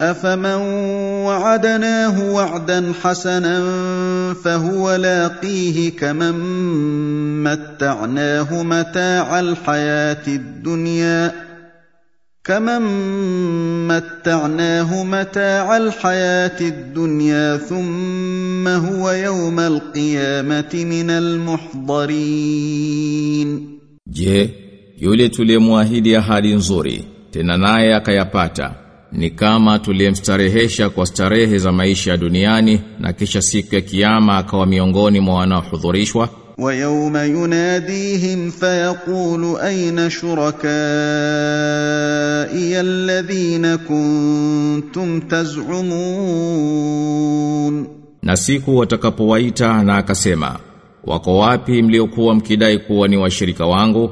أفمن وعدناه وعدا حسنا فهو لاقيه كمن متعناه متاع الحياة الدنيا كمن متعناه متاع الحياة الدنيا ثم هو يوم القيامة من المحضرين Je, yule tuliyemwahidi ahadi nzuri, tena naye akayapata, ni kama tuliyemstarehesha kwa starehe za maisha ya duniani na kisha siku ya kiyama akawa miongoni mwa wanaohudhurishwa? ويوم يناديهم فيقول أين شركائي الذين كنتم تزعمون Na siku watakapowaita na akasema, wako wapi mliokuwa mkidai kuwa ni washirika wangu?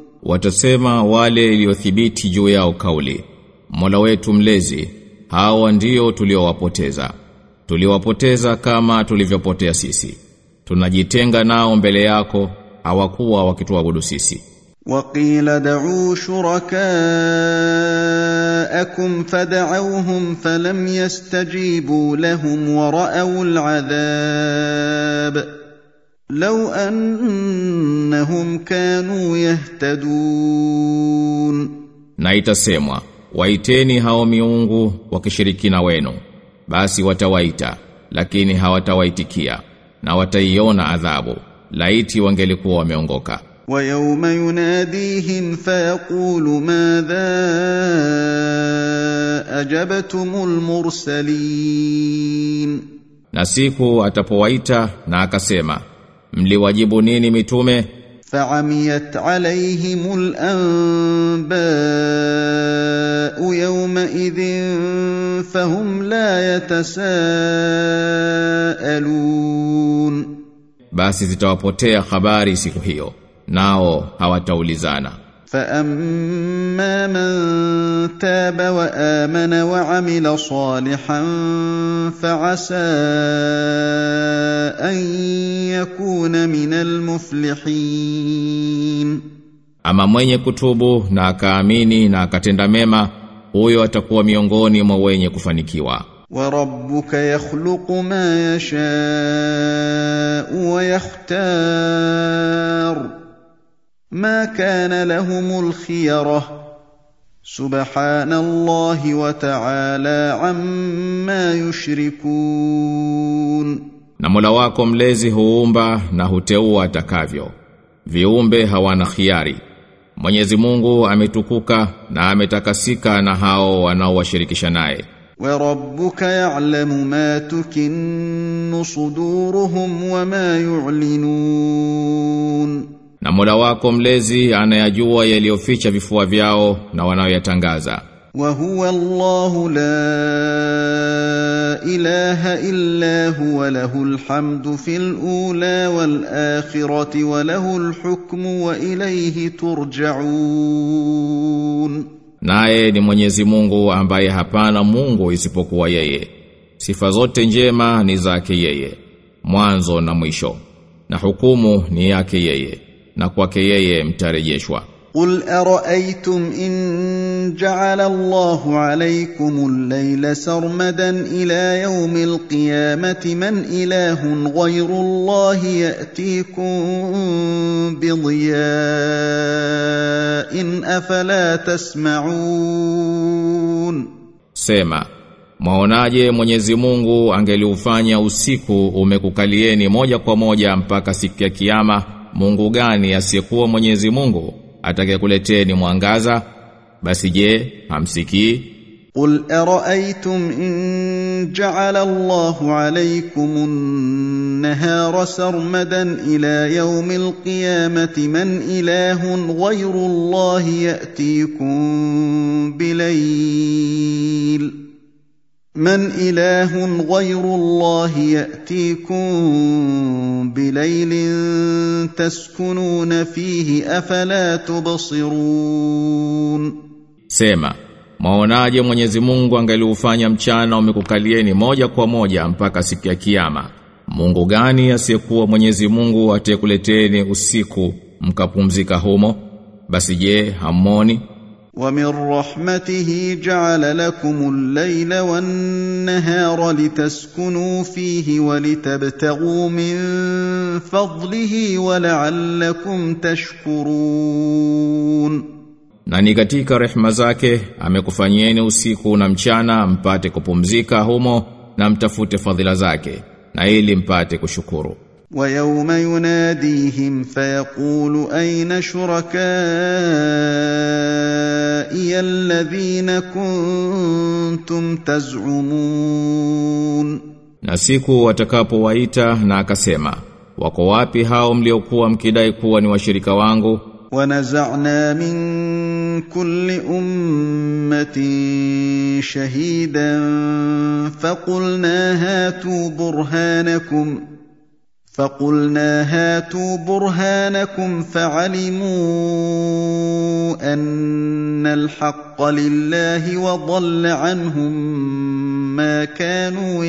Watasema wale iliyothibiti juu yao kauli. Mola wetu mlezi hawa ndio tuliowapoteza. Tuliwapoteza kama tulivyopotea sisi. Tunajitenga nao mbele yako hawakuwa wakituabudu sisi. Waqila da'u shurakaakum fad'awhum falam yastajibu lahum wa ra'aw al'adhab. لو أنهم كانوا يهتدون Na itasemwa, waiteni hao miungu wakishirikina wenu. Basi watawaita, lakini hawatawaitikia, na wataiona adhabu. Laiti wangelikuwa wameongoka. ويوم يناديهم فيقول ماذا أجبتم المرسلين Na siku atapowaita na akasema, mliwajibu nini mitume? فعميت عليهم الأنباء يومئذ فهم لا يتساءلون Basi zitawapotea habari siku hiyo, nao hawataulizana. فأما من تاب وآمن وعمل صالحا فعسى أن يكون من المفلحين Ama mwenye kutubu na akaamini na akatenda mema, huyo atakuwa miongoni mwa wenye kufanikiwa. وربك يخلق ما يشاء ويختار ما كان لهم الخيره سبحان الله وتعالى عما يشركون Na Mola wako mlezi huumba na huteua atakavyo. Viumbe hawana khiari. Mwenyezi Mungu ametukuka na ametakasika na hao wanaowashirikisha naye. Wa rabbuka ya'lamu ma tukinnu suduruhum wa ma yu'linun. Na Mola wako mlezi anayajua yaliyoficha vifua vyao na wanayoyatangaza. Wa huwa Allahu la اله الا هو له الحمد في الاولى والاخره وله الحكم واليه ترجعون Naye ni Mwenyezi Mungu ambaye hapana Mungu isipokuwa yeye. Sifa zote njema ni zake yeye, mwanzo na mwisho. Na hukumu ni yake yeye, na kwake yeye mtarejeshwa. قل ارايتم ان جعل الله عليكم الليل سرمدا الى يوم القيامه من اله غير الله ياتيكم بضياء افلا تسمعون Sema, mwaonaje Mwenyezi Mungu angeliufanya usiku umekukalieni moja kwa moja mpaka siku ya kiyama, Mungu gani asiyekuwa Mwenyezi Mungu atakayekuleteni mwangaza? Basi je, hamsikii? قل ارايتم ان جعل الله عليكم النهار سرمدا الى يوم القيامه من اله غير الله ياتيكم بليل من اله غير الله ياتيكم بليل تسكنون فيه افلا تبصرون Sema, maonaje Mwenyezi Mungu angeliufanya mchana umekukalieni moja kwa moja mpaka siku ya kiyama. Mungu gani asiyekuwa Mwenyezi Mungu atekuleteni usiku mkapumzika humo? Basi je, hammoni? ومن رحمته جعل لكم الليل والنهار لتسكنوا فيه ولتبتغوا من فضله ولعلكم تشكرون Na ni katika rehema zake amekufanyieni usiku na mchana mpate kupumzika humo na mtafute fadhila zake na ili mpate kushukuru. ويوم يناديهم فيقول اين شركائي الذين كنتم تزعمون Na siku watakapowaita na akasema, wako wapi hao mliokuwa mkidai kuwa ni washirika wangu? ونزعنا من كل امه شهيدا فقلنا هاتوا برهانكم فقلنا هاتوا برهانكم فعلموا ان الحق لله وضل عنهم ما كانوا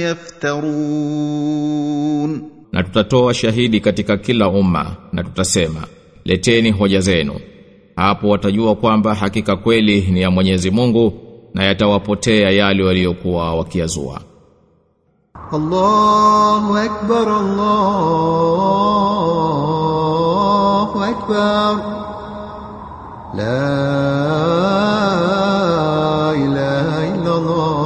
يفترون Na tutatoa shahidi katika kila umma na tutasema, leteni hoja zenu. Hapo watajua kwamba hakika kweli ni ya Mwenyezi Mungu na yatawapotea yale waliokuwa wakiazua. الله أكبر الله أكبر لا إله إلا الله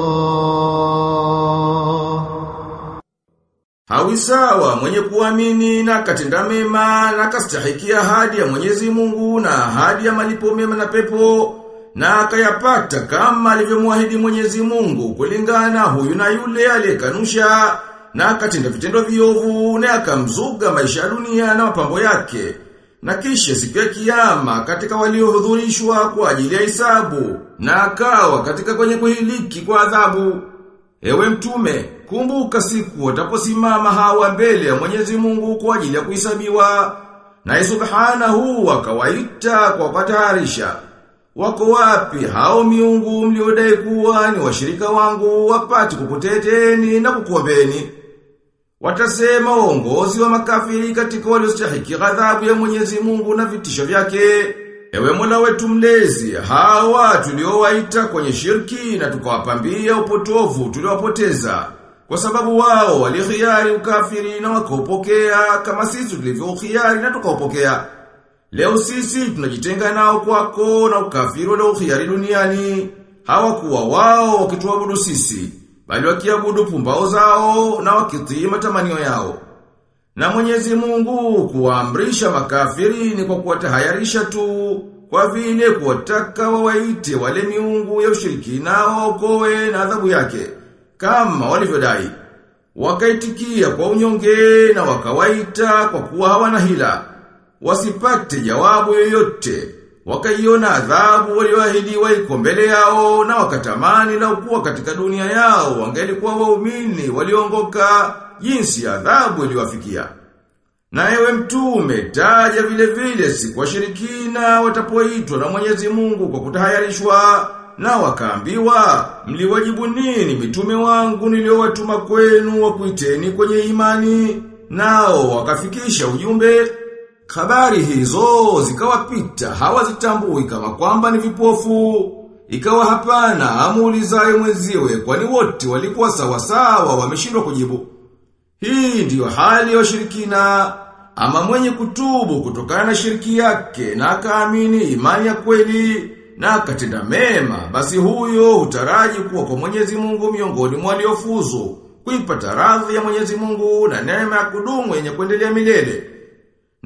Hawi sawa mwenye kuamini na katenda mema na kastahikia ahadi ya Mwenyezi Mungu na ahadi ya malipo mema na pepo na akayapata kama alivyomwahidi Mwenyezi Mungu kulingana huyu na yule aliyekanusha na akatenda vitendo viovu na akamzuga maisha ya dunia na mapambo yake na kisha siku ya kiyama katika waliohudhurishwa kwa ajili ya hisabu na akawa katika kwenye kuhiliki kwa adhabu Ewe mtume, kumbuka siku wataposimama hawa mbele ya Mwenyezi Mungu kwa ajili ya kuhesabiwa. Na subhanahu akawaita kwa kutaharisha. Wako wapi hao miungu mliodai kuwa ni washirika wangu wapati kukuteteni na kukuombeni? Watasema uongozi wa makafiri katika waliostahiki ghadhabu ya Mwenyezi Mungu na vitisho vyake. Ewe Mola wetu mlezi, hawa tuliowaita kwenye shirki na tukawapambia upotovu tuliowapoteza. Kwa sababu wao walikhiari ukafiri na wakaupokea kama sisi tulivyokhiari na tukaupokea. Leo sisi tunajitenga nao kwako na ukafiri na ukhiari duniani. Hawakuwa wao wakituabudu sisi, bali wakiabudu pumbao zao na wakitii matamanio yao. Na mwenyezi mungu kuwaamrisha makafiri ni kwa kuwatahayarisha tu, kwa vile kuwataka wawaite wale miungu ya ushirikina kowe na adhabu yake, kama walivyodai. Wakaitikia kwa unyonge na wakawaita kwa kuwa hawana hila. Wasipate jawabu yoyote. Wakaiona adhabu walioahidiwa iko mbele yao na wakatamani na ukuwa katika dunia yao wangelikuwa waumini waliongoka jinsi adhabu iliwafikia. Na ewe mtume, taja vile vile siku washirikina watapoitwa na Mwenyezi Mungu kwa kutahayarishwa na wakaambiwa, mliwajibu nini mitume wangu niliowatuma kwenu wakuiteni kwenye imani? Nao wakafikisha ujumbe. Habari hizo zikawapita hawazitambui kama kwamba ni vipofu. Ikawa hapana amuulizaye mwenziwe kwani wote walikuwa sawa sawa wameshindwa kujibu. Hii ndiyo hali ya washirikina. Ama mwenye kutubu kutokana na shiriki yake na akaamini imani ya kweli na akatenda mema, basi huyo hutaraji kuwa kwa Mwenyezi Mungu miongoni mwa waliofuzu kuipata radhi ya Mwenyezi Mungu na neema ya kudumu yenye kuendelea milele.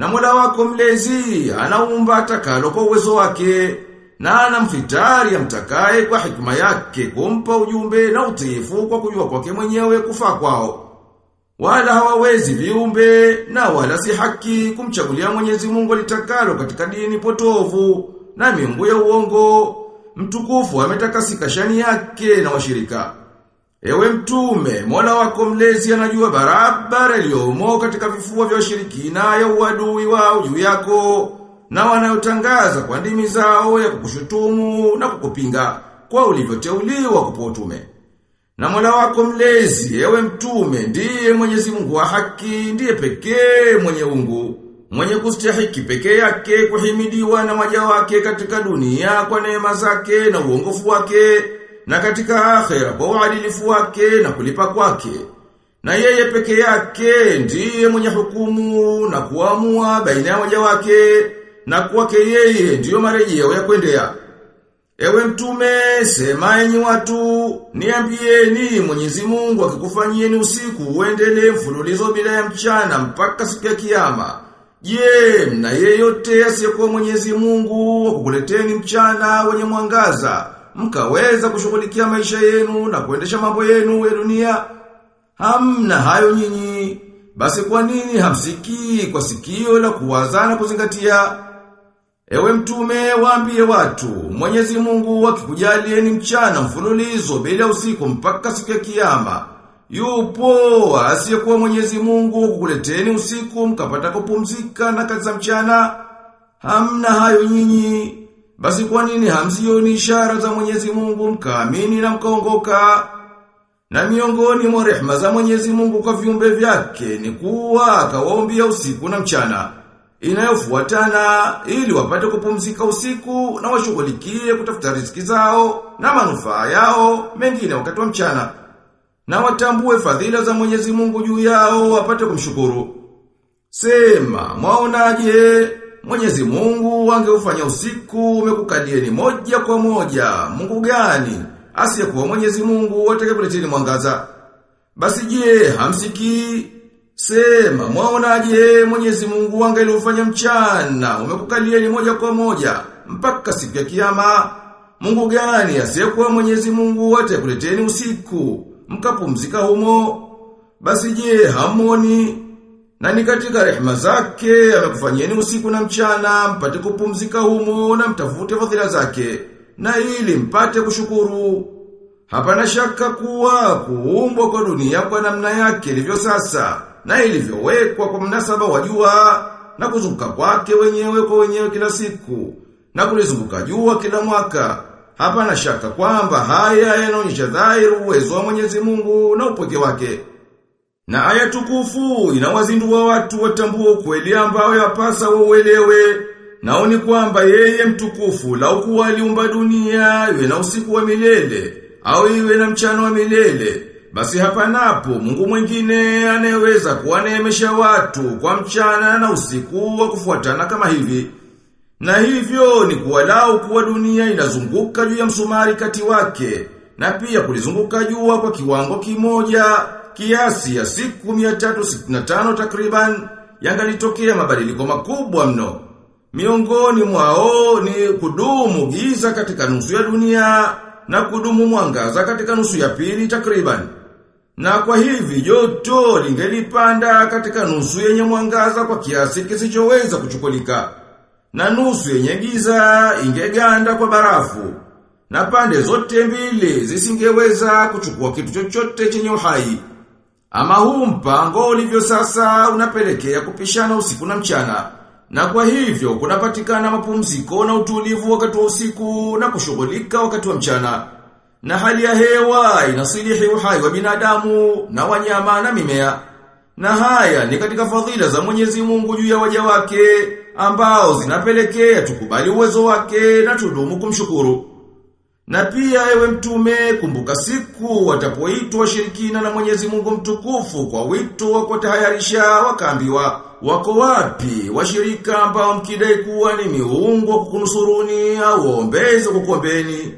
Na Mola wako mlezi anaumba atakalo kwa uwezo wake na anamfitari amtakaye kwa hikma yake kumpa ujumbe na utifu kwa kujua kwake mwenyewe kufaa kwao. Wala hawawezi viumbe na wala si haki kumchagulia Mwenyezi Mungu alitakalo katika dini potovu na miungu ya uongo. Mtukufu ametakasika shani yake na washirika. Ewe mtume, Mola wako mlezi anajua barabara iliyomo katika vifua vya washirikina ya uadui wao juu yako na wanayotangaza kwa ndimi zao ya kukushutumu na kukupinga kwa ulivyoteuliwa kupo utume. Na Mola wako mlezi, ewe mtume, ndiye Mwenyezi Mungu wa haki, ndiye pekee mwenye ungu, mwenye kustahiki pekee yake kuhimidiwa na waja wake katika dunia kwa neema zake na uongofu wake, na katika akhera kwa uadilifu wake na kulipa kwake. Na yeye peke yake ndiye mwenye hukumu na kuamua baina ya waja wake, na kwake yeye ndiyo marejeo ya kuendea. Ewe mtume, sema enyi watu, niambieni Mwenyezi Mungu akikufanyieni usiku uendele mfululizo bila ya mchana mpaka siku ya kiyama. Je, na yeyote asiyekuwa Mwenyezi Mungu akukuleteni mchana wenye mwangaza, mkaweza kushughulikia maisha yenu na kuendesha mambo yenu ya dunia? Hamna hayo nyinyi. Basi kwa nini hamsikii kwa sikio la kuwazana kuzingatia? Ewe mtume waambie watu, Mwenyezi Mungu akikujalieni mchana mfululizo bila usiku mpaka siku ya kiyama. Yupo asiyekuwa Mwenyezi Mungu kukuleteni usiku mkapata kupumzika na kazi za mchana. Hamna hayo nyinyi. Basi kwa nini hamzioni ishara za Mwenyezi Mungu mkaamini na mkaongoka? Na miongoni mwa rehema za Mwenyezi Mungu kwa viumbe vyake ni kuwa akawaombia usiku na mchana inayofuatana ili wapate kupumzika usiku na washughulikie kutafuta riziki zao na manufaa yao mengine wakati wa mchana na watambue fadhila za Mwenyezi Mungu juu yao wapate kumshukuru. Sema, mwaonaje? Mwenyezi Mungu angeufanya usiku umekukalieni moja kwa moja. Mungu gani? Asiyekuwa Mwenyezi Mungu atakayekuleteni mwangaza. Basi je, hamsikii? Sema, mwaonaje Mwenyezi Mungu angeufanya mchana, umekukalieni moja kwa moja, mpaka siku ya kiyama. Mungu gani asiyekuwa Mwenyezi Mungu atakuleteni usiku, mkapumzika humo? Basi je, hamoni? Na ni katika rehema zake amekufanyeni usiku na mchana, mpate kupumzika humo na mtafute fadhila zake, na ili mpate kushukuru. Hapana shaka kuwa kuumbwa kwa dunia kwa namna yake ilivyo sasa na ilivyowekwa kwa mnasaba wa jua na kuzunguka kwake wenyewe kwa wenyewe kila siku na kulizunguka jua kila mwaka. Hapana shaka kwamba haya yanaonyesha dhahiri uwezo wa Mwenyezi Mungu na upweke wake. Na aya tukufu inawazindua watu watambue kweli ambao yapasa wauelewe. Nao ni kwamba yeye mtukufu lau kuwa aliumba dunia iwe na usiku wa milele au iwe na mchana wa milele basi hapa napo Mungu mwingine anayeweza kuwaneemesha watu kwa mchana na usiku wa kufuatana kama hivi. Na hivyo ni kuwalau kuwa dunia inazunguka juu ya msumari kati wake na pia kulizunguka jua kwa kiwango kimoja kiasi ya siku 365 takriban yangalitokea mabadiliko makubwa mno. Miongoni mwao ni kudumu giza katika nusu ya dunia na kudumu mwangaza katika nusu ya pili takriban. Na kwa hivi joto lingelipanda katika nusu yenye mwangaza kwa kiasi kisichoweza kuchukulika. Na nusu yenye giza ingeganda kwa barafu. Na pande zote mbili zisingeweza kuchukua kitu chochote chenye uhai. Ama huu mpango ulivyo sasa unapelekea kupishana usiku na mchana. Na kwa hivyo kunapatikana mapumziko na utulivu wakati wa usiku na kushughulika wakati wa mchana. Na hali ya hewa inasilihi uhai wa binadamu na wanyama na mimea. Na haya ni katika fadhila za Mwenyezi Mungu juu ya waja wake ambao zinapelekea tukubali uwezo wake na tudumu kumshukuru. Na pia ewe mtume kumbuka siku watapoitwa washirikina na Mwenyezi Mungu mtukufu kwa wito wa kutahayarisha wakaambiwa wako wapi washirika ambao mkidai kuwa ni miungu kukunusuruni au kukombeni kukuombeni.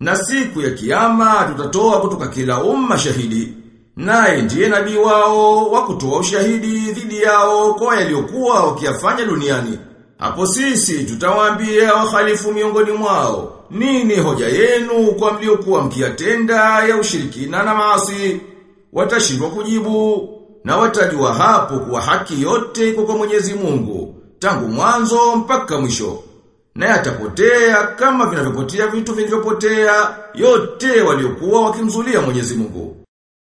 Na siku ya kiyama tutatoa kutoka kila umma shahidi. Naye ndiye nabii wao wa kutoa ushahidi dhidi yao kwa yaliyokuwa wakiyafanya duniani. Hapo sisi tutawaambia wahalifu miongoni mwao, nini hoja yenu kwa mliokuwa mkiyatenda ya ushirikina na maasi? Watashindwa kujibu na watajua hapo kuwa haki yote iko kwa Mwenyezi Mungu, tangu mwanzo mpaka mwisho. na yatapotea kama vinavyopotea vitu vilivyopotea yote waliokuwa wakimzulia Mwenyezi Mungu.